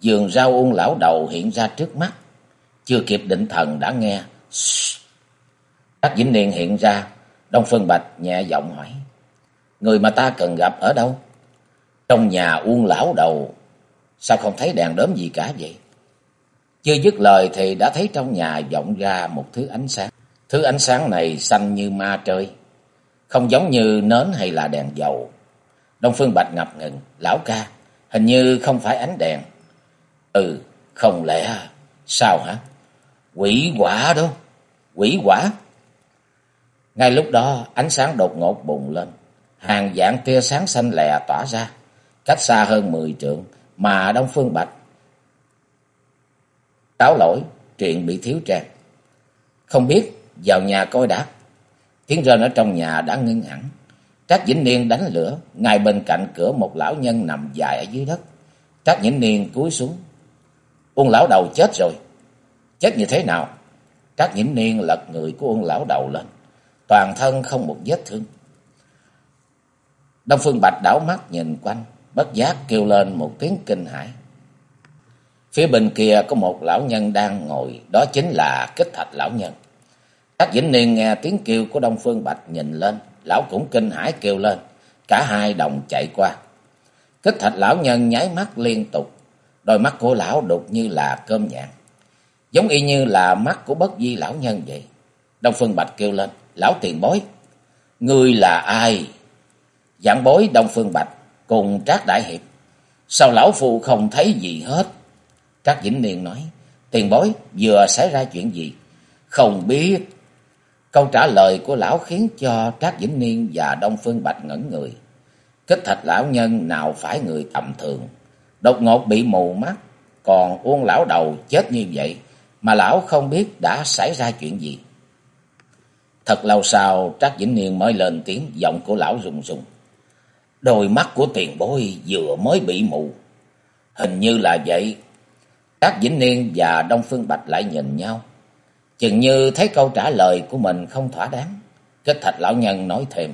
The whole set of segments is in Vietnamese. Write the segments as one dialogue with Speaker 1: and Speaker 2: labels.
Speaker 1: Giường rau ung lão đầu hiện ra trước mắt. Chưa kịp định thần đã nghe. Các vĩnh niên hiện ra. Đông Phương Bạch nhẹ giọng hỏi. Người mà ta cần gặp ở đâu? Trong nhà uông lão đầu. Sao không thấy đèn đốm gì cả vậy? Chưa dứt lời thì đã thấy trong nhà vọng ra một thứ ánh sáng. Thứ ánh sáng này xanh như ma trời. Không giống như nến hay là đèn dầu. Đông Phương Bạch ngập ngừng. Lão ca, hình như không phải ánh đèn Ừ, không lẽ... Sao hả? Quỷ quả đó. Quỷ quả. Ngay lúc đó, ánh sáng đột ngột bùng lên. Hàng dạng tia sáng xanh lè tỏa ra. Cách xa hơn mười trượng, mà Đông Phương Bạch. Cáo lỗi, chuyện bị thiếu trang. Không biết, vào nhà coi đã. Tiếng rên ở trong nhà đã ngưng hẳn. Trác Vĩnh Niên đánh lửa, ngay bên cạnh cửa một lão nhân nằm dài ở dưới đất. Trác Vĩnh Niên cúi xuống, Uông lão đầu chết rồi. Chết như thế nào? Trác nhiễm niên lật người của uông lão đầu lên. Toàn thân không một vết thương. Đông Phương Bạch đảo mắt nhìn quanh. Bất giác kêu lên một tiếng kinh hãi. Phía bên kia có một lão nhân đang ngồi. Đó chính là kích thạch lão nhân. Trác Vĩnh Niên nghe tiếng kêu của Đông Phương Bạch nhìn lên. Lão cũng kinh hãi kêu lên. Cả hai đồng chạy qua. Kích thạch lão nhân nháy mắt liên tục. Đôi mắt của lão đục như là cơm nhạn. Giống y như là mắt của bất di lão nhân vậy. Đông Phương Bạch kêu lên. Lão tiền bối. Ngươi là ai? Giảng bối Đông Phương Bạch cùng Trác Đại Hiệp. Sao lão phu không thấy gì hết? Trác Vĩnh Niên nói. Tiền bối, vừa xảy ra chuyện gì? Không biết. Câu trả lời của lão khiến cho Trác Vĩnh Niên và Đông Phương Bạch ngẩn người. Kích thạch lão nhân nào phải người tầm thường đột ngột bị mù mắt, còn Uông lão đầu chết như vậy mà lão không biết đã xảy ra chuyện gì. Thật lâu sau, Trác Vĩnh Niên mới lên tiếng, giọng của lão rùng rùng. Đôi mắt của tiền bối vừa mới bị mù. Hình như là vậy. Trác Vĩnh Niên và Đông Phương Bạch lại nhìn nhau. Chừng như thấy câu trả lời của mình không thỏa đáng. Kết thạch lão nhân nói thêm.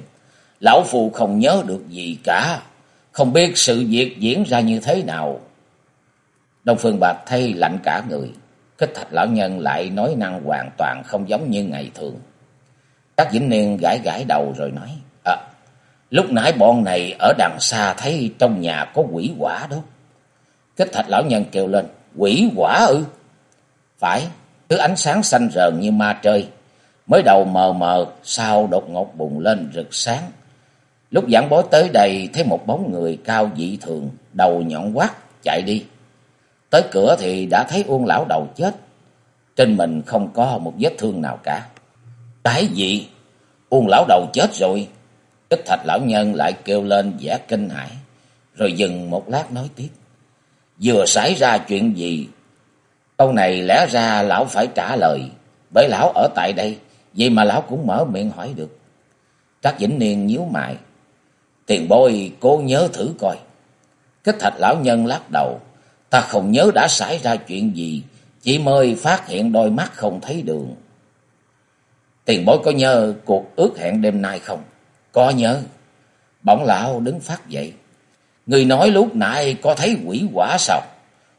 Speaker 1: Lão phù không nhớ được gì cả. Không biết sự việc diễn ra như thế nào. Đông Phương Bạch thay lạnh cả người. Kích thạch lão nhân lại nói năng hoàn toàn không giống như ngày thường. Các Vĩnh Niên gãi gãi đầu rồi nói. À, lúc nãy bọn này ở đằng xa thấy trong nhà có quỷ quả đó. Kích thạch lão nhân kêu lên. Quỷ quả ư? Phải, thứ ánh sáng xanh rờn như ma trời. Mới đầu mờ mờ, sau đột ngột bùng lên rực sáng. Lúc giảng bối tới đây thấy một bóng người cao dị thường, đầu nhọn quát, chạy đi. Tới cửa thì đã thấy Uông lão đầu chết. Trên mình không có một vết thương nào cả. Cái gì? Uông lão đầu chết rồi. Tích thạch lão nhân lại kêu lên vẻ kinh hãi, rồi dừng một lát nói tiếp. Vừa xảy ra chuyện gì? Câu này lẽ ra lão phải trả lời, bởi lão ở tại đây, vậy mà lão cũng mở miệng hỏi được. Trác Vĩnh Niên nhíu mày, Tiền bối cố nhớ thử coi. Kích thạch lão nhân lắc đầu. Ta không nhớ đã xảy ra chuyện gì. Chỉ mới phát hiện đôi mắt không thấy đường. Tiền bối có nhớ cuộc ước hẹn đêm nay không? Có nhớ. Bỗng lão đứng phát dậy. Người nói lúc nãy có thấy quỷ quả sao?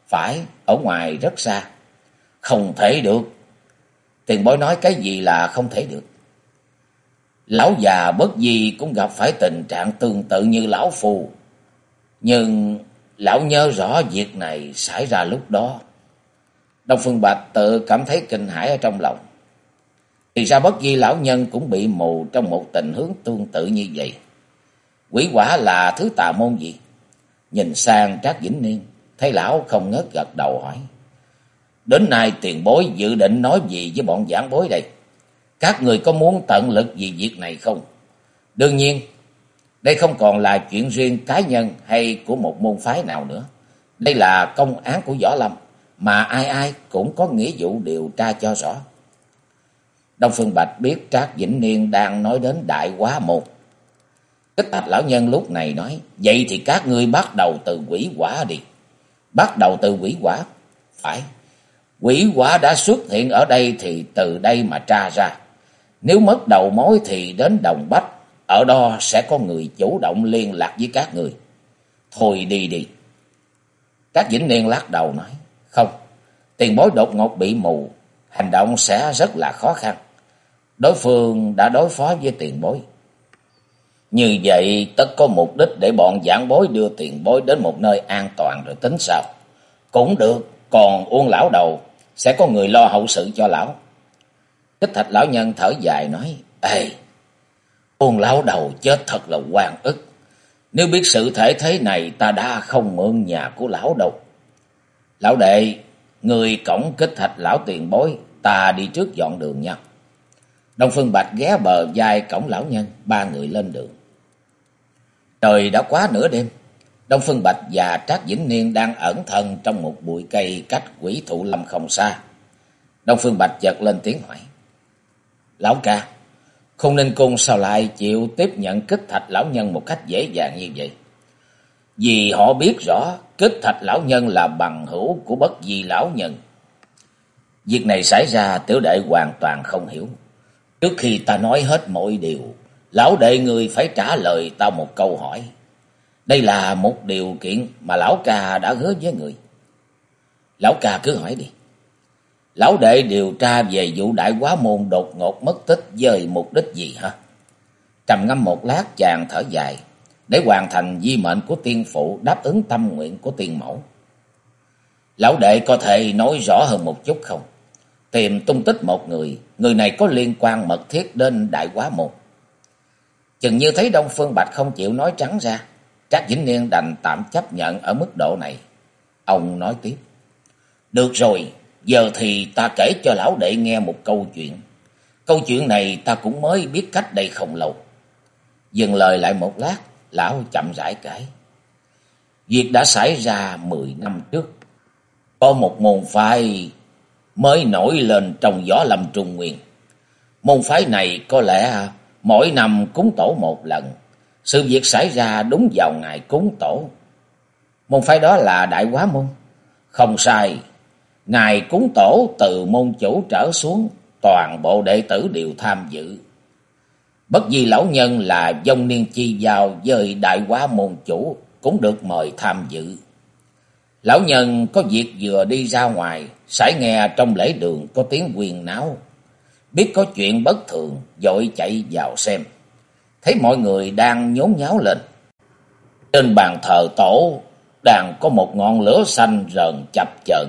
Speaker 1: Phải, ở ngoài rất xa. Không thể được. Tiền bối nói cái gì là không thể được. Lão già bất gì cũng gặp phải tình trạng tương tự như lão phù. Nhưng lão nhớ rõ việc này xảy ra lúc đó. Đông Phương Bạch tự cảm thấy kinh hãi ở trong lòng. Thì ra bất di lão nhân cũng bị mù trong một tình hướng tương tự như vậy. Quỷ quả là thứ tà môn gì? Nhìn sang Trác Vĩnh Niên, thấy lão không ngớt gật đầu hỏi. Đến nay tiền bối dự định nói gì với bọn giảng bối đây? Các người có muốn tận lực vì việc này không? Đương nhiên, đây không còn là chuyện riêng cá nhân hay của một môn phái nào nữa. Đây là công án của Võ Lâm, mà ai ai cũng có nghĩa vụ điều tra cho rõ. Đông Phương Bạch biết Trác Vĩnh Niên đang nói đến đại quá môn. Kích thạch lão nhân lúc này nói, vậy thì các ngươi bắt đầu từ quỷ quả đi. Bắt đầu từ quỷ quả? Phải, quỷ quả đã xuất hiện ở đây thì từ đây mà tra ra. Nếu mất đầu mối thì đến Đồng Bách, ở đó sẽ có người chủ động liên lạc với các người. Thôi đi đi. Các Vĩnh Niên lắc đầu nói, không, tiền bối đột ngột bị mù, hành động sẽ rất là khó khăn. Đối phương đã đối phó với tiền bối. Như vậy tất có mục đích để bọn giảng bối đưa tiền bối đến một nơi an toàn rồi tính sao. Cũng được, còn uông lão đầu sẽ có người lo hậu sự cho lão. Thích thạch lão nhân thở dài nói, Ê, con lão đầu chết thật là quan ức. Nếu biết sự thể thế này ta đã không mượn nhà của lão đâu. Lão đệ, người cổng kích thạch lão tiền bối, ta đi trước dọn đường nha. Đông Phương Bạch ghé bờ vai cổng lão nhân, ba người lên đường. Trời đã quá nửa đêm, Đông Phương Bạch và Trác Vĩnh Niên đang ẩn thân trong một bụi cây cách quỷ thụ lâm không xa. Đông Phương Bạch chợt lên tiếng hỏi. Lão ca, không nên cung sao lại chịu tiếp nhận kích thạch lão nhân một cách dễ dàng như vậy? Vì họ biết rõ kích thạch lão nhân là bằng hữu của bất di lão nhân. Việc này xảy ra tiểu đệ hoàn toàn không hiểu. Trước khi ta nói hết mọi điều, lão đệ người phải trả lời ta một câu hỏi. Đây là một điều kiện mà lão ca đã hứa với người. Lão ca cứ hỏi đi. Lão đệ điều tra về vụ đại quá môn đột ngột mất tích với mục đích gì hả? Trầm ngâm một lát chàng thở dài, để hoàn thành di mệnh của tiên phụ đáp ứng tâm nguyện của tiên mẫu. Lão đệ có thể nói rõ hơn một chút không? Tìm tung tích một người, người này có liên quan mật thiết đến đại quá môn. Chừng như thấy Đông Phương Bạch không chịu nói trắng ra, Trác Vĩnh Niên đành tạm chấp nhận ở mức độ này. Ông nói tiếp. Được rồi, giờ thì ta kể cho lão đệ nghe một câu chuyện. Câu chuyện này ta cũng mới biết cách đây không lâu. Dừng lời lại một lát, lão chậm rãi kể. Việc đã xảy ra mười năm trước. Có một môn phái mới nổi lên trong gió lâm trung nguyên. Môn phái này có lẽ mỗi năm cúng tổ một lần. Sự việc xảy ra đúng vào ngày cúng tổ. Môn phái đó là Đại Quá Môn. Không sai, ngài cúng tổ từ môn chủ trở xuống, toàn bộ đệ tử đều tham dự. Bất di lão nhân là dông niên chi giao với Đại Quá Môn chủ cũng được mời tham dự. Lão nhân có việc vừa đi ra ngoài, sải nghe trong lễ đường có tiếng quyền náo. Biết có chuyện bất thường, dội chạy vào xem thấy mọi người đang nhốn nháo lên. Trên bàn thờ tổ đang có một ngọn lửa xanh rờn chập chờn.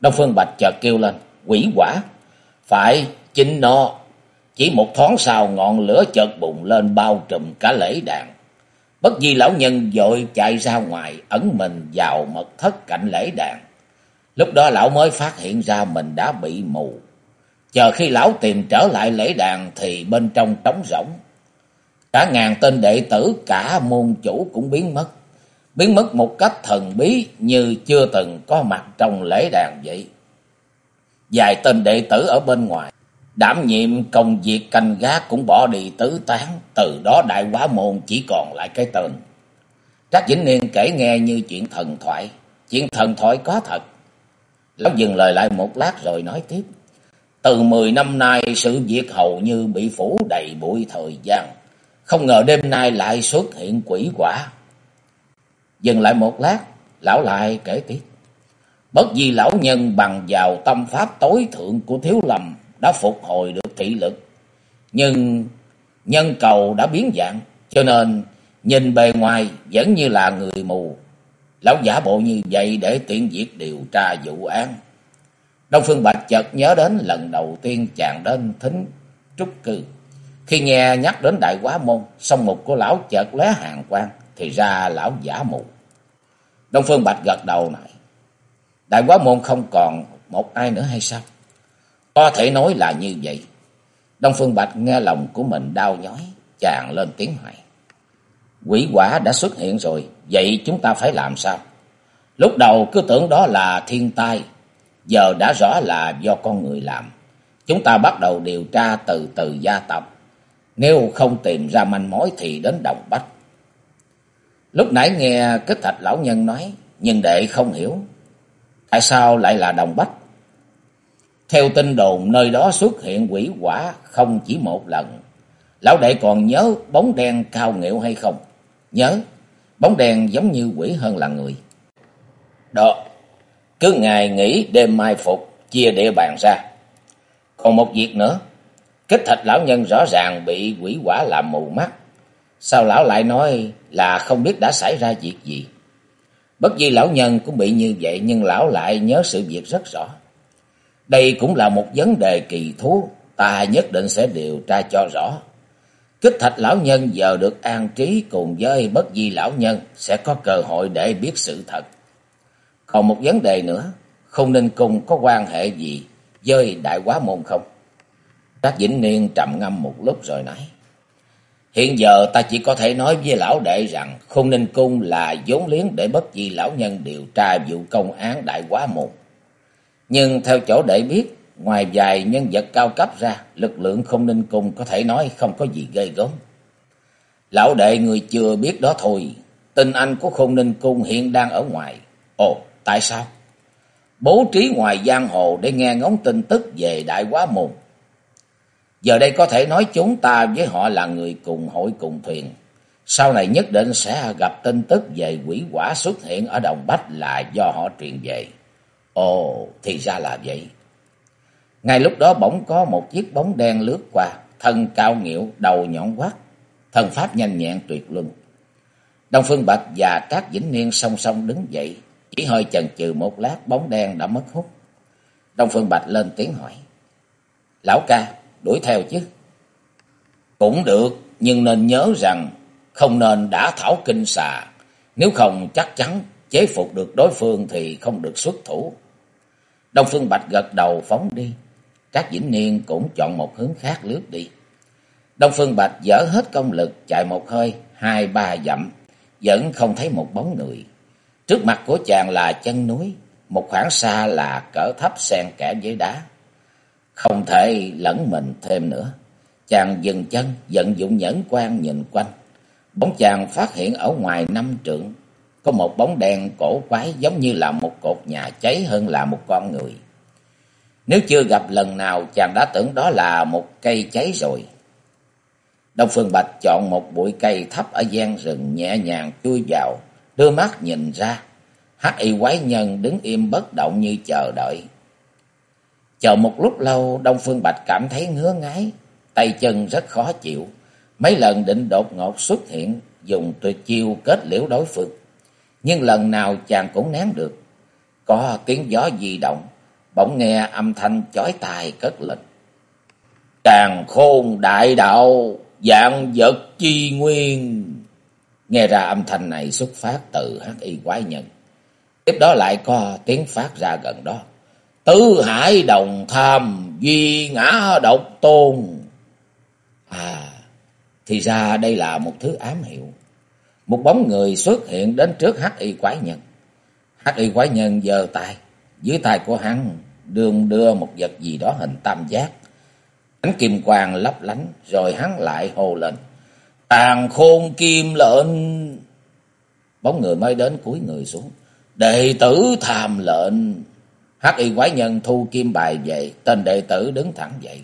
Speaker 1: Đông Phương Bạch chợt kêu lên, quỷ quả, phải chính nó. Chỉ một thoáng sau ngọn lửa chợt bùng lên bao trùm cả lễ đàn. Bất di lão nhân vội chạy ra ngoài ẩn mình vào mật thất cạnh lễ đàn. Lúc đó lão mới phát hiện ra mình đã bị mù. Chờ khi lão tìm trở lại lễ đàn thì bên trong trống rỗng. Cả ngàn tên đệ tử cả môn chủ cũng biến mất. Biến mất một cách thần bí như chưa từng có mặt trong lễ đàn vậy. Vài tên đệ tử ở bên ngoài, đảm nhiệm công việc canh gác cũng bỏ đi tứ tán. Từ đó đại quá môn chỉ còn lại cái tên. Trác Vĩnh Niên kể nghe như chuyện thần thoại. Chuyện thần thoại có thật. Lão dừng lời lại một lát rồi nói tiếp. Từ mười năm nay sự việc hầu như bị phủ đầy bụi thời gian. Không ngờ đêm nay lại xuất hiện quỷ quả. Dừng lại một lát, lão lại kể tiếp. Bất di lão nhân bằng vào tâm pháp tối thượng của thiếu lầm đã phục hồi được thị lực. Nhưng nhân cầu đã biến dạng, cho nên nhìn bề ngoài vẫn như là người mù. Lão giả bộ như vậy để tiện việc điều tra vụ án. Đông Phương Bạch chợt nhớ đến lần đầu tiên chàng đến thính trúc cư. Khi nghe nhắc đến đại quá môn, song mục của lão chợt lóe hàng quang, thì ra lão giả mù. Đông Phương Bạch gật đầu này. đại quá môn không còn một ai nữa hay sao? Có thể nói là như vậy. Đông Phương Bạch nghe lòng của mình đau nhói, chàng lên tiếng hỏi. Quỷ quả đã xuất hiện rồi, vậy chúng ta phải làm sao? Lúc đầu cứ tưởng đó là thiên tai, giờ đã rõ là do con người làm. Chúng ta bắt đầu điều tra từ từ gia tộc. Nếu không tìm ra manh mối thì đến Đồng Bách. Lúc nãy nghe kết thạch lão nhân nói, nhưng đệ không hiểu. Tại sao lại là Đồng Bách? Theo tin đồn nơi đó xuất hiện quỷ quả không chỉ một lần. Lão đệ còn nhớ bóng đen cao nghệu hay không? Nhớ, bóng đen giống như quỷ hơn là người. Đó, cứ ngày nghỉ đêm mai phục, chia địa bàn ra. Còn một việc nữa, kích thạch lão nhân rõ ràng bị quỷ quả làm mù mắt. Sao lão lại nói là không biết đã xảy ra việc gì? Bất di lão nhân cũng bị như vậy nhưng lão lại nhớ sự việc rất rõ. Đây cũng là một vấn đề kỳ thú, ta nhất định sẽ điều tra cho rõ. Kích thạch lão nhân giờ được an trí cùng với bất di lão nhân sẽ có cơ hội để biết sự thật. Còn một vấn đề nữa, không nên cùng có quan hệ gì với đại quá môn không? Trác Vĩnh Niên trầm ngâm một lúc rồi nói. Hiện giờ ta chỉ có thể nói với lão đệ rằng không nên cung là vốn liếng để bất di lão nhân điều tra vụ công án đại quá môn. Nhưng theo chỗ đệ biết, ngoài vài nhân vật cao cấp ra, lực lượng không ninh cung có thể nói không có gì gây gớm. Lão đệ người chưa biết đó thôi, tình anh của không ninh cung hiện đang ở ngoài. Ồ, tại sao? Bố trí ngoài giang hồ để nghe ngóng tin tức về đại quá môn. Giờ đây có thể nói chúng ta với họ là người cùng hội cùng thuyền. Sau này nhất định sẽ gặp tin tức về quỷ quả xuất hiện ở Đồng Bách là do họ truyền về. Ồ, thì ra là vậy. Ngay lúc đó bỗng có một chiếc bóng đen lướt qua, thân cao nghiệu, đầu nhọn quát, thần pháp nhanh nhẹn tuyệt luân. Đông Phương Bạch và các Vĩnh Niên song song đứng dậy, chỉ hơi chần chừ một lát bóng đen đã mất hút. Đông Phương Bạch lên tiếng hỏi. Lão ca, đuổi theo chứ? Cũng được, nhưng nên nhớ rằng không nên đã thảo kinh xà. Nếu không chắc chắn chế phục được đối phương thì không được xuất thủ. Đông Phương Bạch gật đầu phóng đi. Các Vĩnh Niên cũng chọn một hướng khác lướt đi. Đông Phương Bạch dở hết công lực chạy một hơi, hai ba dặm, vẫn không thấy một bóng người. Trước mặt của chàng là chân núi, một khoảng xa là cỡ thấp xen kẽ với đá. Không thể lẫn mình thêm nữa. Chàng dừng chân, vận dụng nhẫn quan nhìn quanh. Bóng chàng phát hiện ở ngoài năm trượng, có một bóng đen cổ quái giống như là một cột nhà cháy hơn là một con người. Nếu chưa gặp lần nào chàng đã tưởng đó là một cây cháy rồi. Đông Phương Bạch chọn một bụi cây thấp ở gian rừng nhẹ nhàng chui vào, đưa mắt nhìn ra. Hắc y quái nhân đứng im bất động như chờ đợi. Chờ một lúc lâu, Đông Phương Bạch cảm thấy ngứa ngái, tay chân rất khó chịu. Mấy lần định đột ngột xuất hiện, dùng tuyệt chiêu kết liễu đối phương nhưng lần nào chàng cũng nén được. Có tiếng gió di động, bỗng nghe âm thanh chói tai cất lên. Càng khôn đại đạo, dạng vật chi nguyên. Nghe ra âm thanh này xuất phát từ hắc y quái nhân. Tiếp đó lại có tiếng phát ra gần đó. Tứ hải đồng tham, duy ngã độc tôn. À, thì ra đây là một thứ ám hiệu. Một bóng người xuất hiện đến trước hắc y quái nhân. Hắc y quái nhân giơ tay, dưới tay của hắn đường đưa một vật gì đó hình tam giác. Ánh kim quang lấp lánh, rồi hắn lại hồ lên. Tàn khôn kim lệnh. Bóng người mới đến cuối người xuống. Đệ tử tham lệnh. Hắc y quái nhân thu kim bài về, tên đệ tử đứng thẳng dậy.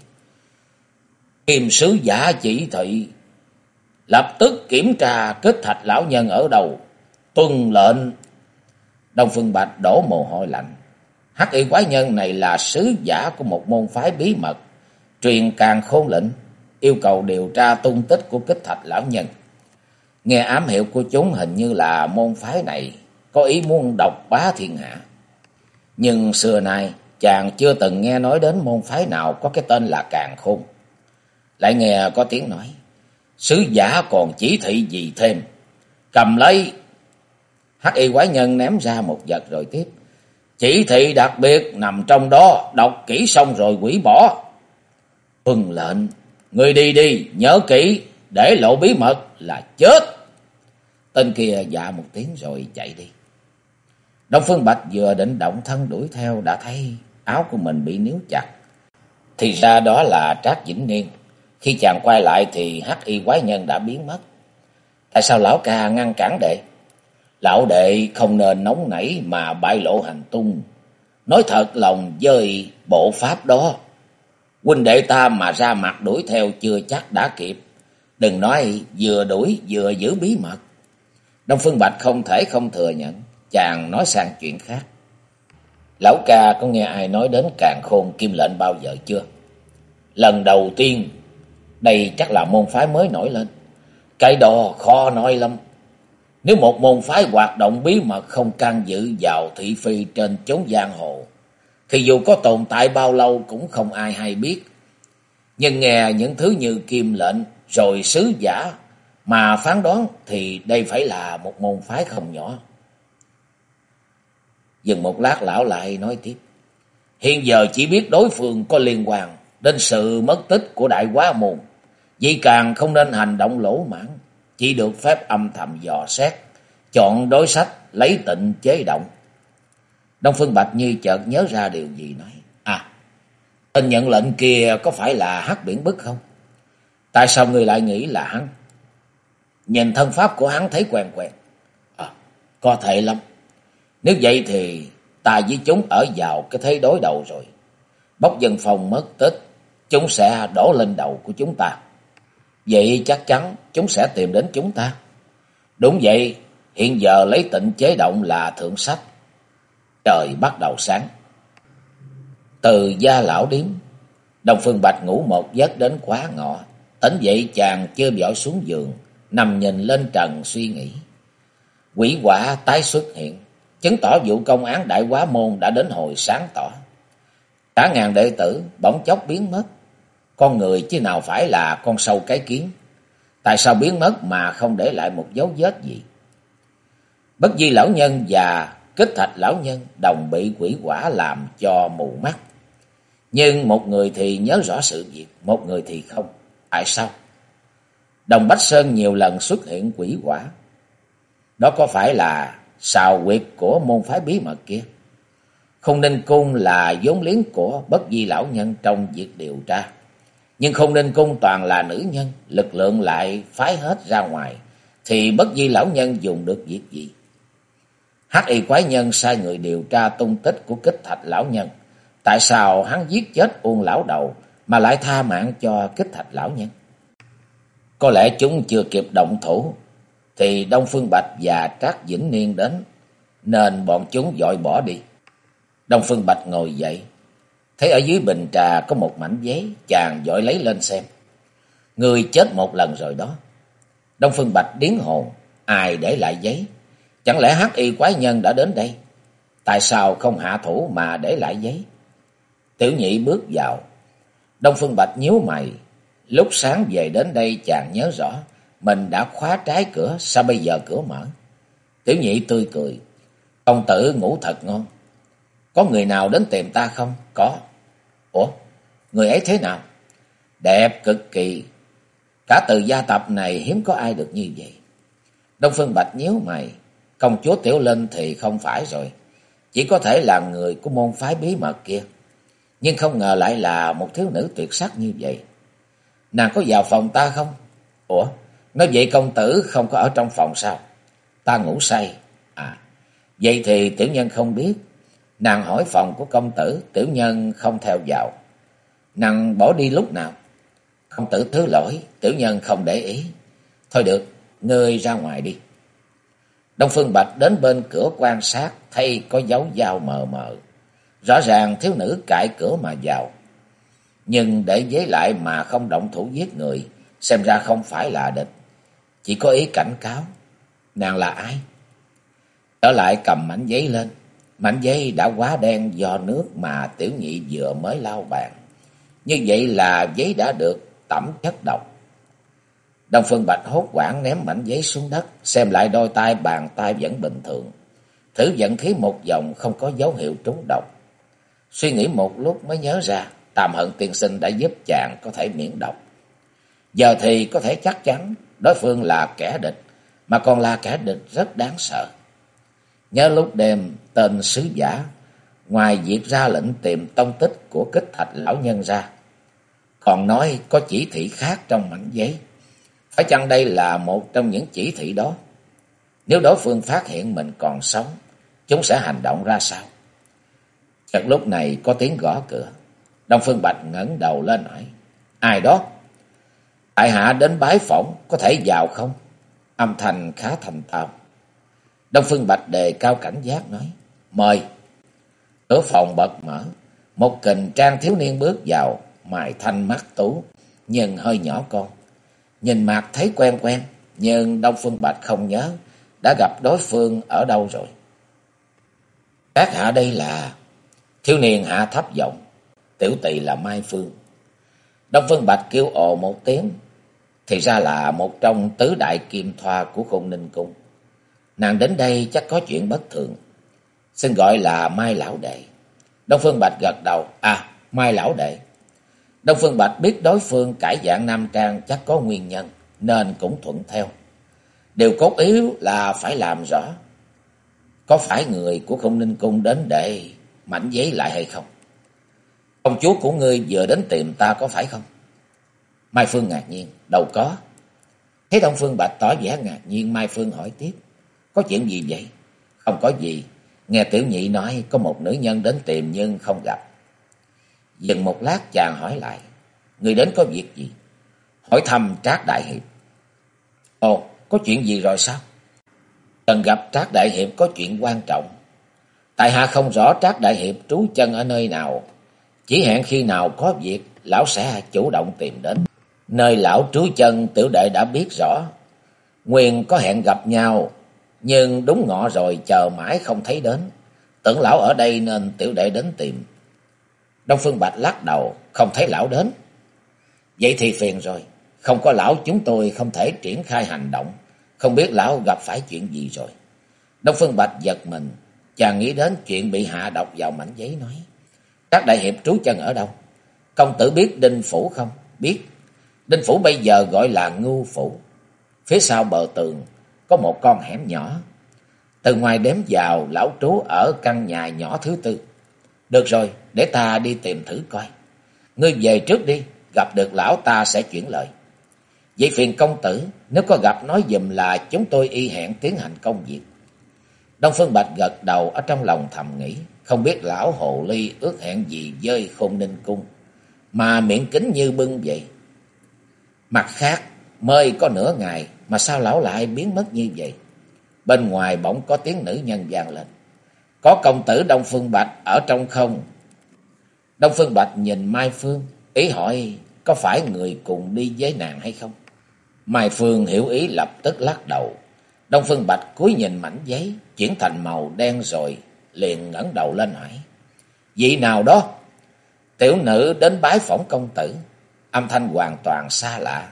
Speaker 1: Kim sứ giả chỉ thị, lập tức kiểm tra kết thạch lão nhân ở đầu, tuân lệnh. Đông Phương Bạch đổ mồ hôi lạnh. Hắc y quái nhân này là sứ giả của một môn phái bí mật, truyền càng khôn lệnh, yêu cầu điều tra tung tích của kết thạch lão nhân. Nghe ám hiệu của chúng hình như là môn phái này có ý muốn độc bá thiên hạ. Nhưng xưa nay, chàng chưa từng nghe nói đến môn phái nào có cái tên là càng khôn. Lại nghe có tiếng nói. Sứ giả còn chỉ thị gì thêm. Cầm lấy. Hắc y quái nhân ném ra một vật rồi tiếp. Chỉ thị đặc biệt nằm trong đó. Đọc kỹ xong rồi quỷ bỏ. Tuân lệnh. Người đi đi. Nhớ kỹ. Để lộ bí mật là chết. Tên kia dạ một tiếng rồi chạy đi. Đông Phương Bạch vừa định động thân đuổi theo đã thấy áo của mình bị níu chặt. Thì ra đó là Trác Vĩnh Niên. Khi chàng quay lại thì hắc y quái nhân đã biến mất. Tại sao lão ca ngăn cản đệ? Lão đệ không nên nóng nảy mà bại lộ hành tung. Nói thật lòng với bộ pháp đó. Huynh đệ ta mà ra mặt đuổi theo chưa chắc đã kịp. Đừng nói vừa đuổi vừa giữ bí mật. Đông Phương Bạch không thể không thừa nhận. Chàng nói sang chuyện khác. Lão ca có nghe ai nói đến càng khôn kim lệnh bao giờ chưa? Lần đầu tiên, đây chắc là môn phái mới nổi lên. Cái đó khó nói lắm. Nếu một môn phái hoạt động bí mật không can dự vào thị phi trên chốn giang hồ, thì dù có tồn tại bao lâu cũng không ai hay biết. Nhưng nghe những thứ như kim lệnh rồi sứ giả mà phán đoán thì đây phải là một môn phái không nhỏ. Dừng một lát lão lại nói tiếp. Hiện giờ chỉ biết đối phương có liên quan đến sự mất tích của đại quá môn. Vì càng không nên hành động lỗ mãn, chỉ được phép âm thầm dò xét, chọn đối sách, lấy tịnh chế động. Đông Phương Bạch như chợt nhớ ra điều gì nói. À, tên nhận lệnh kia có phải là hắc biển bức không? Tại sao người lại nghĩ là hắn? Nhìn thân pháp của hắn thấy quen quen. À, có thể lắm. Nếu vậy thì ta với chúng ở vào cái thế đối đầu rồi. Bốc dân phòng mất tích, chúng sẽ đổ lên đầu của chúng ta. Vậy chắc chắn chúng sẽ tìm đến chúng ta. Đúng vậy, hiện giờ lấy tịnh chế động là thượng sách. Trời bắt đầu sáng. Từ gia lão điếm, Đồng Phương Bạch ngủ một giấc đến quá ngọ. Tỉnh dậy chàng chưa vội xuống giường, nằm nhìn lên trần suy nghĩ. Quỷ quả tái xuất hiện, chứng tỏ vụ công án đại quá môn đã đến hồi sáng tỏ. Cả ngàn đệ tử bỗng chốc biến mất. Con người chứ nào phải là con sâu cái kiến. Tại sao biến mất mà không để lại một dấu vết gì? Bất di lão nhân và kích thạch lão nhân đồng bị quỷ quả làm cho mù mắt. Nhưng một người thì nhớ rõ sự việc, một người thì không. Tại sao? Đồng Bách Sơn nhiều lần xuất hiện quỷ quả. Đó có phải là xào quyệt của môn phái bí mật kia? Không Ninh Cung là vốn liếng của bất di lão nhân trong việc điều tra. Nhưng không Ninh Cung toàn là nữ nhân, lực lượng lại phái hết ra ngoài. Thì bất di lão nhân dùng được việc gì? Hắc y quái nhân sai người điều tra tung tích của kích thạch lão nhân. Tại sao hắn giết chết uông lão đầu mà lại tha mạng cho kích thạch lão nhân? Có lẽ chúng chưa kịp động thủ, thì Đông Phương Bạch và Trác Vĩnh Niên đến, nên bọn chúng dội bỏ đi. Đông Phương Bạch ngồi dậy, thấy ở dưới bình trà có một mảnh giấy, chàng dội lấy lên xem. Người chết một lần rồi đó. Đông Phương Bạch điến hồn, ai để lại giấy? Chẳng lẽ hắc y quái nhân đã đến đây? Tại sao không hạ thủ mà để lại giấy? Tiểu nhị bước vào. Đông Phương Bạch nhíu mày. Lúc sáng về đến đây chàng nhớ rõ. Mình đã khóa trái cửa. Sao bây giờ cửa mở? Tiểu nhị tươi cười. Công tử ngủ thật ngon. Có người nào đến tìm ta không? Có. Ủa? Người ấy thế nào? Đẹp cực kỳ. Cả từ gia tập này hiếm có ai được như vậy. Đông Phương Bạch nhíu mày. Công chúa Tiểu Linh thì không phải rồi. Chỉ có thể là người của môn phái bí mật kia. Nhưng không ngờ lại là một thiếu nữ tuyệt sắc như vậy. Nàng có vào phòng ta không? Ủa? Nói vậy công tử không có ở trong phòng sao? Ta ngủ say. À, vậy thì tiểu nhân không biết. Nàng hỏi phòng của công tử, tiểu nhân không theo vào. Nàng bỏ đi lúc nào? Công tử thứ lỗi, tiểu nhân không để ý. Thôi được, ngươi ra ngoài đi. Đông Phương Bạch đến bên cửa quan sát, thấy có dấu dao mờ mờ. Rõ ràng thiếu nữ cãi cửa mà vào. Nhưng để giấy lại mà không động thủ giết người, xem ra không phải là địch. Chỉ có ý cảnh cáo. Nàng là ai? Trở lại cầm mảnh giấy lên. Mảnh giấy đã quá đen do nước mà tiểu nhị vừa mới lau bàn. Như vậy là giấy đã được tẩm chất độc. Đông Phương Bạch hốt quảng ném mảnh giấy xuống đất, xem lại đôi tay bàn tay vẫn bình thường. Thử dẫn khí một vòng không có dấu hiệu trúng độc. Suy nghĩ một lúc mới nhớ ra, tam Hận tiên sinh đã giúp chàng có thể miễn độc. Giờ thì có thể chắc chắn đối phương là kẻ địch, mà còn là kẻ địch rất đáng sợ. Nhớ lúc đêm tên sứ giả, ngoài việc ra lệnh tìm tông tích của kích thạch lão nhân ra, còn nói có chỉ thị khác trong mảnh giấy. Phải chăng đây là một trong những chỉ thị đó? Nếu đối phương phát hiện mình còn sống, chúng sẽ hành động ra sao? Chợt lúc này có tiếng gõ cửa. Đông Phương Bạch ngẩng đầu lên hỏi. Ai đó? Tại hạ đến bái phỏng, có thể vào không? Âm thanh khá thành tao. Đông Phương Bạch đề cao cảnh giác nói. Mời. Cửa phòng bật mở. Một kình trang thiếu niên bước vào, mài thanh mắt tú, nhưng hơi nhỏ con. Nhìn mặt thấy quen quen, nhưng Đông Phương Bạch không nhớ đã gặp đối phương ở đâu rồi. Các hạ đây là... Thiếu niên hạ thấp giọng, tiểu tỳ là Mai Phương. Đông Phương Bạch kêu ồ một tiếng, thì ra là một trong tứ đại kim thoa của khôn ninh cung. Nàng đến đây chắc có chuyện bất thường. Xin gọi là Mai Lão Đệ. Đông Phương Bạch gật đầu. À, Mai Lão Đệ. Đông Phương Bạch biết đối phương cải dạng Nam Trang chắc có nguyên nhân, nên cũng thuận theo. Điều cốt yếu là phải làm rõ. Có phải người của không ninh cung đến để mảnh giấy lại hay không? Công chúa của ngươi vừa đến tìm ta có phải không? Mai Phương ngạc nhiên, đâu có. Thấy Đông Phương Bạch tỏ vẻ ngạc nhiên, Mai Phương hỏi tiếp. Có chuyện gì vậy? Không có gì. Nghe tiểu nhị nói có một nữ nhân đến tìm nhưng không gặp. Dừng một lát chàng hỏi lại. Người đến có việc gì? Hỏi thăm Trác Đại Hiệp. Ồ, có chuyện gì rồi sao? Cần gặp Trác Đại Hiệp có chuyện quan trọng. Tại hạ không rõ Trác Đại Hiệp trú chân ở nơi nào. Chỉ hẹn khi nào có việc, lão sẽ chủ động tìm đến. Nơi lão trú chân tiểu đệ đã biết rõ. Nguyên có hẹn gặp nhau, nhưng đúng ngọ rồi chờ mãi không thấy đến. Tưởng lão ở đây nên tiểu đệ đến tìm. Đông Phương Bạch lắc đầu, không thấy lão đến. Vậy thì phiền rồi, không có lão chúng tôi không thể triển khai hành động. Không biết lão gặp phải chuyện gì rồi. Đông Phương Bạch giật mình, chàng nghĩ đến chuyện bị hạ độc vào mảnh giấy nói. Các đại hiệp trú chân ở đâu? Công tử biết Đinh Phủ không? Biết. Đinh Phủ bây giờ gọi là Ngưu Phủ. Phía sau bờ tường có một con hẻm nhỏ. Từ ngoài đếm vào, lão trú ở căn nhà nhỏ thứ tư. Được rồi, để ta đi tìm thử coi. Ngươi về trước đi, gặp được lão ta sẽ chuyển lời. Vậy phiền công tử, nếu có gặp nói dùm là chúng tôi y hẹn tiến hành công việc. Đông Phương Bạch gật đầu ở trong lòng thầm nghĩ, không biết lão hồ ly ước hẹn gì với khôn ninh cung, mà miệng kính như bưng vậy. Mặt khác, mời có nửa ngày mà sao lão lại biến mất như vậy? Bên ngoài bỗng có tiếng nữ nhân vang lên. Có công tử Đông Phương Bạch ở trong không? Đông Phương Bạch nhìn Mai Phương, ý hỏi có phải người cùng đi với nàng hay không? Mai Phương hiểu ý lập tức lắc đầu. Đông Phương Bạch cúi nhìn mảnh giấy, chuyển thành màu đen rồi, liền ngẩng đầu lên hỏi. Vị nào đó? Tiểu nữ đến bái phỏng công tử. Âm thanh hoàn toàn xa lạ.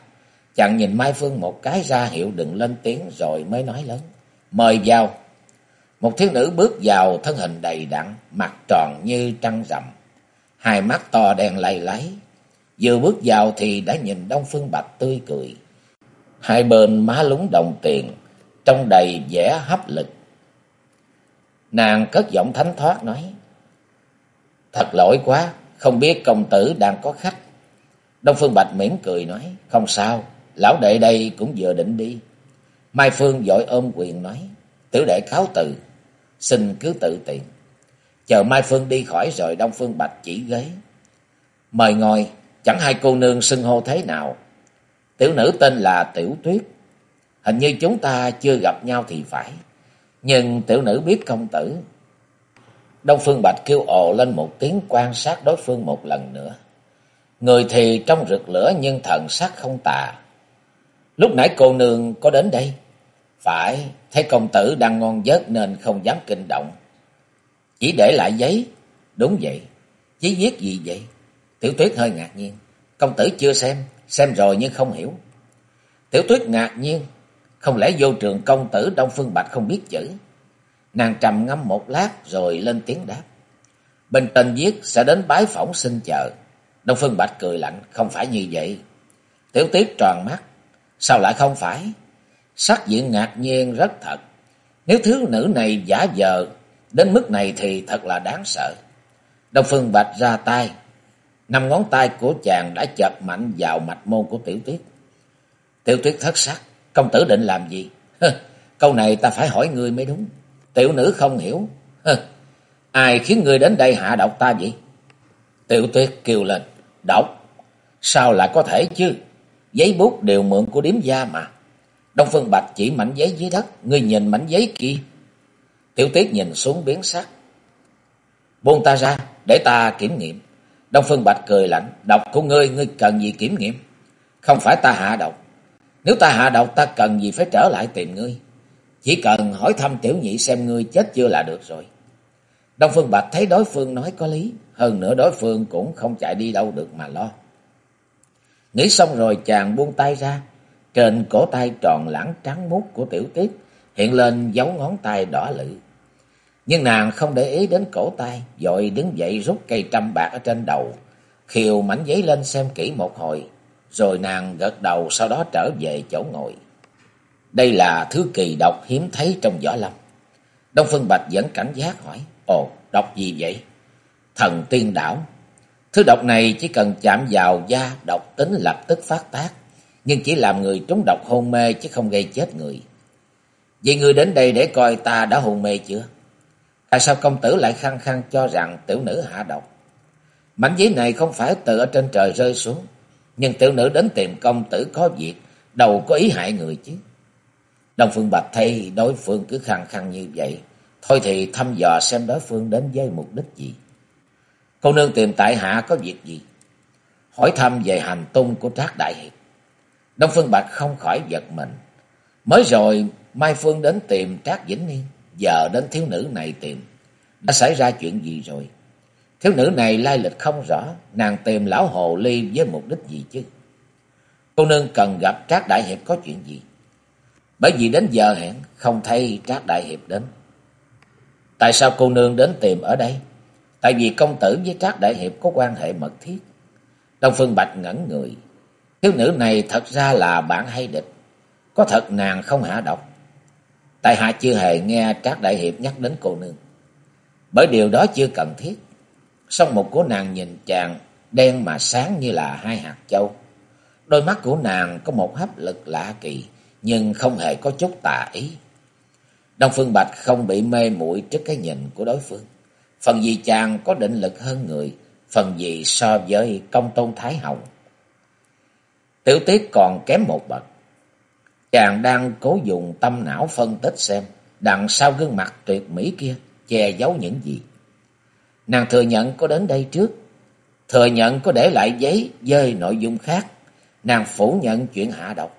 Speaker 1: Chàng nhìn Mai Phương một cái ra hiệu đừng lên tiếng rồi mới nói lớn. Mời vào. Một thiếu nữ bước vào thân hình đầy đặn, mặt tròn như trăng rằm. Hai mắt to đen lay láy. Vừa bước vào thì đã nhìn Đông Phương Bạch tươi cười. Hai bên má lúng đồng tiền, trong đầy vẻ hấp lực. Nàng cất giọng thánh thoát nói. Thật lỗi quá, không biết công tử đang có khách. Đông Phương Bạch mỉm cười nói. Không sao, lão đệ đây cũng vừa định đi. Mai Phương dội ôm quyền nói. Tiểu đệ cáo từ, xin cứ tự tiện. Chờ Mai Phương đi khỏi rồi Đông Phương Bạch chỉ ghế. Mời ngồi, chẳng hai cô nương xưng hô thế nào. Tiểu nữ tên là Tiểu Tuyết. Hình như chúng ta chưa gặp nhau thì phải. Nhưng tiểu nữ biết công tử. Đông Phương Bạch kêu ồ lên một tiếng quan sát đối phương một lần nữa. Người thì trong rực lửa nhưng thần sắc không tà. Lúc nãy cô nương có đến đây. Phải, thấy công tử đang ngon giấc nên không dám kinh động. Chỉ để lại giấy. Đúng vậy. Giấy viết gì vậy? Tiểu tuyết hơi ngạc nhiên. Công tử chưa xem, xem rồi nhưng không hiểu. Tiểu tuyết ngạc nhiên. Không lẽ vô trường công tử Đông Phương Bạch không biết chữ? Nàng trầm ngâm một lát rồi lên tiếng đáp. Bên trên viết sẽ đến bái phỏng xin chờ. Đông Phương Bạch cười lạnh, không phải như vậy. Tiểu tuyết tròn mắt. Sao lại không phải? Sắc diện ngạc nhiên rất thật. Nếu thiếu nữ này giả vờ đến mức này thì thật là đáng sợ. Đông Phương Bạch ra tay, năm ngón tay của chàng đã chợt mạnh vào mạch môn của Tiểu Tuyết. Tiểu Tuyết thất sắc, công tử định làm gì? câu này ta phải hỏi ngươi mới đúng. Tiểu nữ không hiểu. ai khiến ngươi đến đây hạ độc ta vậy? Tiểu Tuyết kêu lên, độc, sao lại có thể chứ? Giấy bút đều mượn của điếm gia mà. Đông Phương Bạch chỉ mảnh giấy dưới đất, ngươi nhìn mảnh giấy kia. Tiểu Tuyết nhìn xuống biến sắc. Buông ta ra, để ta kiểm nghiệm. Đông Phương Bạch cười lạnh, độc của ngươi, ngươi cần gì kiểm nghiệm? Không phải ta hạ độc. Nếu ta hạ độc, ta cần gì phải trở lại tìm ngươi? Chỉ cần hỏi thăm tiểu nhị xem ngươi chết chưa là được rồi. Đông Phương Bạch thấy đối phương nói có lý, hơn nữa đối phương cũng không chạy đi đâu được mà lo. Nghĩ xong rồi chàng buông tay ra, trên cổ tay tròn lãng trắng mút của tiểu tiết hiện lên dấu ngón tay đỏ lự. Nhưng nàng không để ý đến cổ tay, dội đứng dậy rút cây trăm bạc ở trên đầu, khiều mảnh giấy lên xem kỹ một hồi, rồi nàng gật đầu sau đó trở về chỗ ngồi. Đây là thứ kỳ độc hiếm thấy trong võ lâm. Đông Phương Bạch vẫn cảnh giác hỏi, ồ, độc gì vậy? Thần tiên đảo. Thứ độc này chỉ cần chạm vào da, độc tính lập tức phát tác, nhưng chỉ làm người trúng độc hôn mê chứ không gây chết người. Vậy người đến đây để coi ta đã hôn mê chưa? Tại sao công tử lại khăng khăng cho rằng tiểu nữ hạ độc? Mảnh giấy này không phải từ ở trên trời rơi xuống, nhưng tiểu nữ đến tìm công tử có việc, đâu có ý hại người chứ. Đông Phương Bạch thấy đối phương cứ khăng khăng như vậy, thôi thì thăm dò xem đối phương đến với mục đích gì. Cô nương tìm tại hạ có việc gì? Hỏi thăm về hành tung của Trác Đại Hiệp. Đông Phương Bạch không khỏi giật mình. Mới rồi Mai Phương đến tìm Trác Vĩnh Niên, giờ đến thiếu nữ này tìm. Đã xảy ra chuyện gì rồi? Thiếu nữ này lai lịch không rõ, nàng tìm lão hồ ly với mục đích gì chứ? Cô nương cần gặp Trác Đại Hiệp có chuyện gì? Bởi vì đến giờ hẹn không thấy Trác Đại Hiệp đến. Tại sao cô nương đến tìm ở đây? Tại vì công tử với Trác Đại Hiệp có quan hệ mật thiết. Đông Phương Bạch ngẩn người. Thiếu nữ này thật ra là bạn hay địch. Có thật nàng không hạ độc. Tại hạ chưa hề nghe Trác Đại Hiệp nhắc đến cô nương. Bởi điều đó chưa cần thiết. Song một của nàng nhìn chàng đen mà sáng như là hai hạt châu. Đôi mắt của nàng có một hấp lực lạ kỳ, nhưng không hề có chút tà ý. Đông Phương Bạch không bị mê muội trước cái nhìn của đối phương. Phần gì chàng có định lực hơn người, phần gì so với công tôn Thái Hồng. Tiểu tiết còn kém một bậc. Chàng đang cố dùng tâm não phân tích xem đằng sau gương mặt tuyệt mỹ kia che giấu những gì. Nàng thừa nhận có đến đây trước, thừa nhận có để lại giấy dơi nội dung khác, nàng phủ nhận chuyện hạ độc.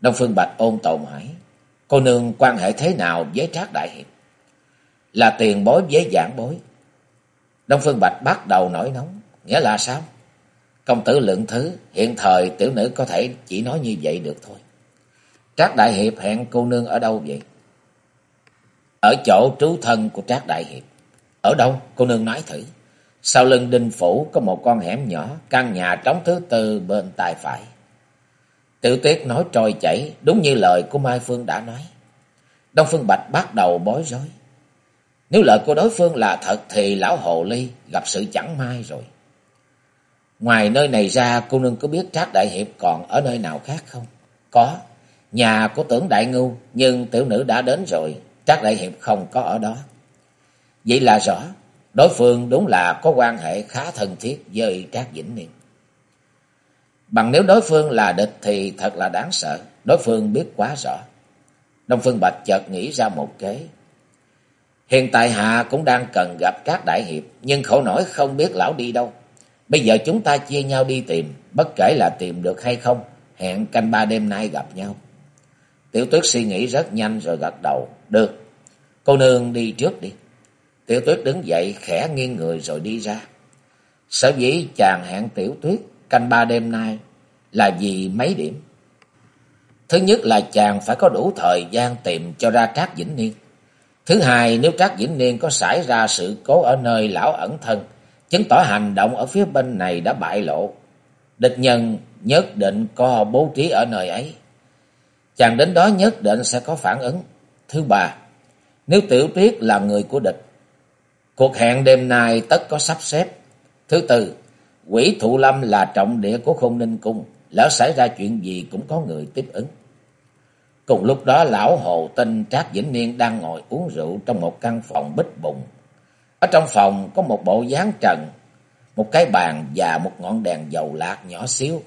Speaker 1: Đông Phương Bạch ôn tồn hỏi, cô nương quan hệ thế nào với Trác Đại Hiệp? Là tiền bối với giảng bối. Đông Phương Bạch bắt đầu nổi nóng, nghĩa là sao? Công tử lượng thứ, hiện thời tiểu nữ có thể chỉ nói như vậy được thôi. Trác Đại Hiệp hẹn cô nương ở đâu vậy? Ở chỗ trú thân của Trác Đại Hiệp. Ở đâu? Cô nương nói thử. Sau lưng đinh phủ có một con hẻm nhỏ, căn nhà trống thứ tư bên tay phải. Tiểu tuyết nói trôi chảy, đúng như lời của Mai Phương đã nói. Đông Phương Bạch bắt đầu bối rối. Nếu lời của đối phương là thật thì lão hồ ly gặp sự chẳng may rồi. Ngoài nơi này ra, cô nương có biết Trác Đại Hiệp còn ở nơi nào khác không? Có. Nhà của tưởng Đại Ngưu, nhưng tiểu nữ đã đến rồi, Trác Đại Hiệp không có ở đó. Vậy là rõ, đối phương đúng là có quan hệ khá thân thiết với Trác Vĩnh Niên. Bằng nếu đối phương là địch thì thật là đáng sợ, đối phương biết quá rõ. Đông Phương Bạch chợt nghĩ ra một kế. Hiện tại Hạ cũng đang cần gặp các Đại Hiệp, nhưng khổ nổi không biết lão đi đâu. Bây giờ chúng ta chia nhau đi tìm, bất kể là tìm được hay không, hẹn canh ba đêm nay gặp nhau. Tiểu tuyết suy nghĩ rất nhanh rồi gật đầu. Được, cô nương đi trước đi. Tiểu tuyết đứng dậy khẽ nghiêng người rồi đi ra. Sở dĩ chàng hẹn tiểu tuyết canh ba đêm nay là vì mấy điểm. Thứ nhất là chàng phải có đủ thời gian tìm cho ra Trác Vĩnh Niên. Thứ hai, nếu Trác Vĩnh Niên có xảy ra sự cố ở nơi lão ẩn thân, chứng tỏ hành động ở phía bên này đã bại lộ. Địch nhân nhất định có bố trí ở nơi ấy. Chàng đến đó nhất định sẽ có phản ứng. Thứ ba, nếu tiểu tuyết là người của địch, cuộc hẹn đêm nay tất có sắp xếp. Thứ tư, quỷ thụ lâm là trọng địa của khôn ninh cung, lỡ xảy ra chuyện gì cũng có người tiếp ứng. Cùng lúc đó lão Hồ Tinh Trác Vĩnh Niên đang ngồi uống rượu trong một căn phòng bích bụng. Ở trong phòng có một bộ dáng trần, một cái bàn và một ngọn đèn dầu lạc nhỏ xíu.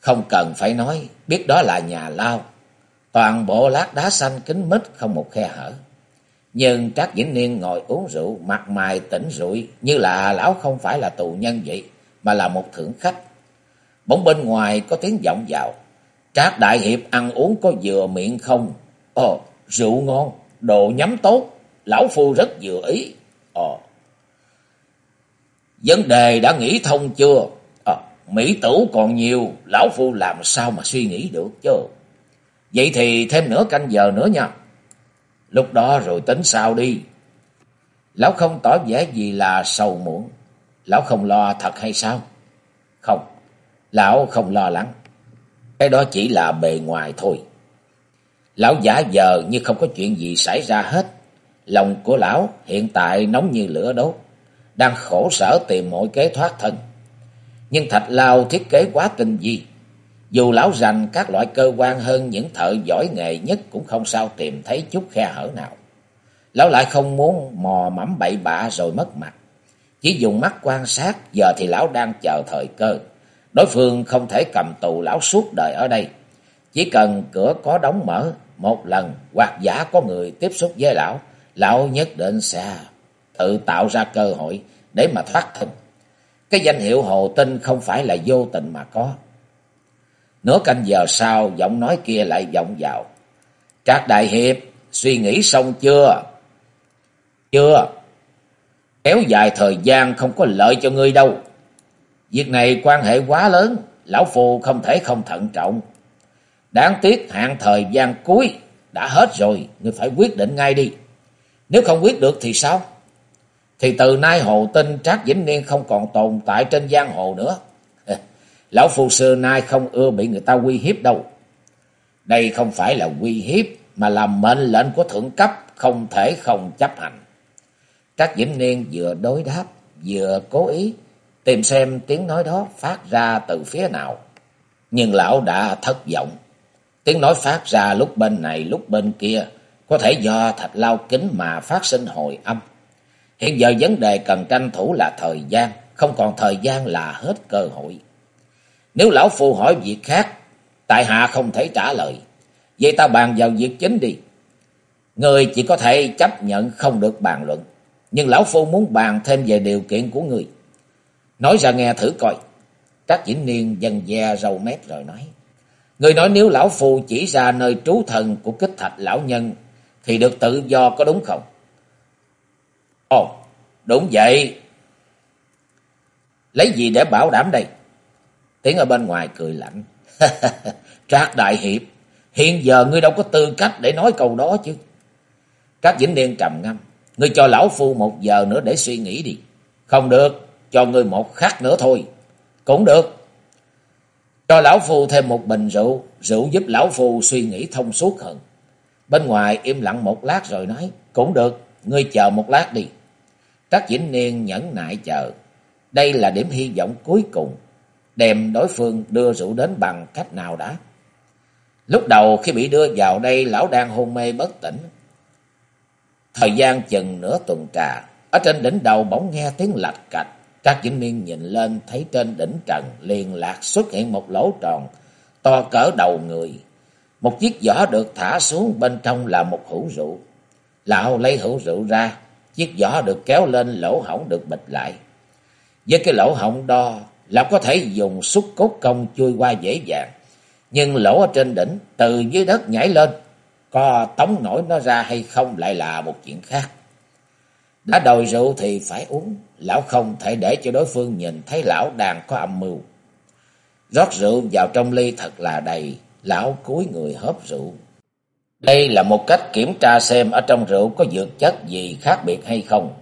Speaker 1: Không cần phải nói, biết đó là nhà lao. Toàn bộ lát đá xanh kính mít không một khe hở. Nhưng Trác Vĩnh Niên ngồi uống rượu, mặt mày tỉnh rụi như là lão không phải là tù nhân vậy, mà là một thưởng khách. Bỗng bên ngoài có tiếng vọng vào. Trác Đại Hiệp ăn uống có vừa miệng không? Ồ, rượu ngon, đồ nhắm tốt, lão phu rất vừa ý. Ồ. Vấn đề đã nghĩ thông chưa? À, Mỹ tử còn nhiều, lão phu làm sao mà suy nghĩ được chứ? Vậy thì thêm nửa canh giờ nữa nha. Lúc đó rồi tính sao đi. Lão không tỏ vẻ gì là sầu muộn. Lão không lo thật hay sao? Không, lão không lo lắng. Cái đó chỉ là bề ngoài thôi. Lão giả giờ như không có chuyện gì xảy ra hết. Lòng của lão hiện tại nóng như lửa đốt. Đang khổ sở tìm mọi kế thoát thân. Nhưng thạch lao thiết kế quá tinh vi. Dù lão rành các loại cơ quan hơn những thợ giỏi nghề nhất cũng không sao tìm thấy chút khe hở nào. Lão lại không muốn mò mẫm bậy bạ rồi mất mặt. Chỉ dùng mắt quan sát, giờ thì lão đang chờ thời cơ. Đối phương không thể cầm tù lão suốt đời ở đây. Chỉ cần cửa có đóng mở một lần hoặc giả có người tiếp xúc với lão, lão nhất định sẽ tự tạo ra cơ hội để mà thoát thân. Cái danh hiệu hồ tinh không phải là vô tình mà có. Nửa canh giờ sau, giọng nói kia lại vọng vào. Trác Đại Hiệp, suy nghĩ xong chưa? Chưa. Kéo dài thời gian không có lợi cho ngươi đâu. Việc này quan hệ quá lớn, lão phù không thể không thận trọng. Đáng tiếc hạn thời gian cuối đã hết rồi, ngươi phải quyết định ngay đi. Nếu không quyết được thì sao? Thì từ nay hồ tinh Trác Vĩnh Niên không còn tồn tại trên giang hồ nữa. Lão phù xưa nay không ưa bị người ta uy hiếp đâu. Đây không phải là uy hiếp mà là mệnh lệnh của thượng cấp không thể không chấp hành. Trác Vĩnh Niên vừa đối đáp vừa cố ý tìm xem tiếng nói đó phát ra từ phía nào. Nhưng lão đã thất vọng. Tiếng nói phát ra lúc bên này lúc bên kia có thể do thạch lao kính mà phát sinh hồi âm. Hiện giờ vấn đề cần tranh thủ là thời gian, không còn thời gian là hết cơ hội. Nếu lão phu hỏi việc khác, tại hạ không thể trả lời. Vậy ta bàn vào việc chính đi. Người chỉ có thể chấp nhận không được bàn luận. Nhưng lão phu muốn bàn thêm về điều kiện của người. Nói ra nghe thử coi. Trác Vĩnh Niên dần dè râu mép rồi nói. Người nói nếu lão phu chỉ ra nơi trú thần của kích thạch lão nhân thì được tự do có đúng không? Ồ, đúng vậy. Lấy gì để bảo đảm đây? Tiếng ở bên ngoài cười lạnh. Trác Đại Hiệp, hiện giờ ngươi đâu có tư cách để nói câu đó chứ. Trác Vĩnh Niên trầm ngâm. Ngươi cho lão phu một giờ nữa để suy nghĩ đi. Không được, cho ngươi một khắc nữa thôi. Cũng được. Cho lão phu thêm một bình rượu, rượu giúp lão phu suy nghĩ thông suốt hơn. Bên ngoài im lặng một lát rồi nói, cũng được, ngươi chờ một lát đi. Trác Vĩnh Niên nhẫn nại chờ. Đây là điểm hy vọng cuối cùng đem đối phương đưa rượu đến bằng cách nào đã. Lúc đầu khi bị đưa vào đây, lão đang hôn mê bất tỉnh. Thời gian chừng nửa tuần trà, ở trên đỉnh đầu bỗng nghe tiếng lạch cạch. Các Vĩnh Niên nhìn lên thấy trên đỉnh trần liền lạc xuất hiện một lỗ tròn to cỡ đầu người. Một chiếc giỏ được thả xuống bên trong là một hũ rượu. Lão lấy hũ rượu ra, chiếc giỏ được kéo lên lỗ hổng được bịch lại. Với cái lỗ hổng đo Lão có thể dùng xúc cốt công chui qua dễ dàng. Nhưng lỗ ở trên đỉnh, từ dưới đất nhảy lên, có tống nổi nó ra hay không lại là một chuyện khác. Đã đòi rượu thì phải uống, lão không thể để cho đối phương nhìn thấy lão đang có âm mưu. Rót rượu vào trong ly thật là đầy, lão cúi người hớp rượu. Đây là một cách kiểm tra xem ở trong rượu có dược chất gì khác biệt hay không.